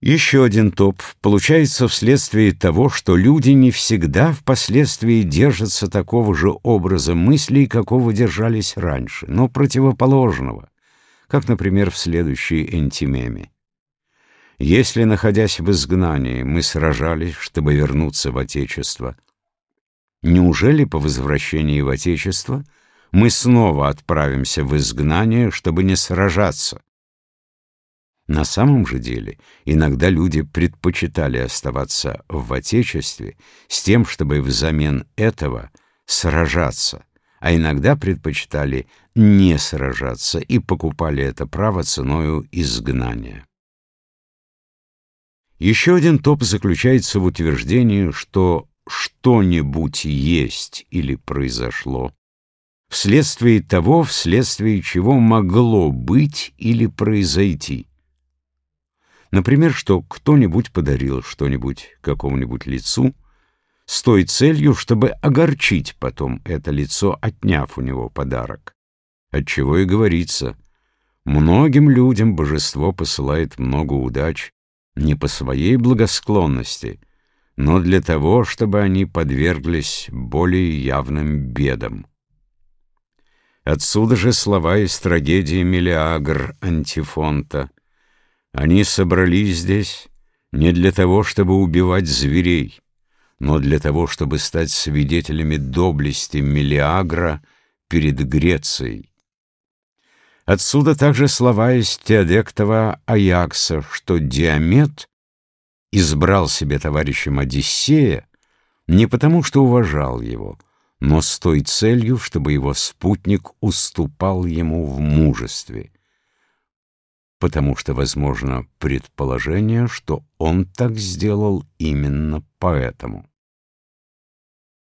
Еще один топ получается вследствие того, что люди не всегда впоследствии держатся такого же образа мыслей, какого держались раньше, но противоположного, как, например, в следующей энтимеме. Если, находясь в изгнании, мы сражались, чтобы вернуться в Отечество, неужели по возвращении в Отечество мы снова отправимся в изгнание, чтобы не сражаться? На самом же деле, иногда люди предпочитали оставаться в Отечестве с тем, чтобы взамен этого сражаться, а иногда предпочитали не сражаться и покупали это право ценою изгнания. Еще один топ заключается в утверждении, что что-нибудь есть или произошло, вследствие того, вследствие чего могло быть или произойти. Например, что кто-нибудь подарил что-нибудь какому-нибудь лицу с той целью, чтобы огорчить потом это лицо, отняв у него подарок. Отчего и говорится, многим людям божество посылает много удач не по своей благосклонности, но для того, чтобы они подверглись более явным бедам. Отсюда же слова из трагедии Мелиагр Антифонта они собрались здесь не для того, чтобы убивать зверей, но для того, чтобы стать свидетелями доблести Мелиагра перед Грецией. Отсюда также слова из Теодектова Аякса, что Диамет избрал себе товарищем Одиссея не потому, что уважал его, но с той целью, чтобы его спутник уступал ему в мужестве потому что возможно предположение, что он так сделал именно поэтому.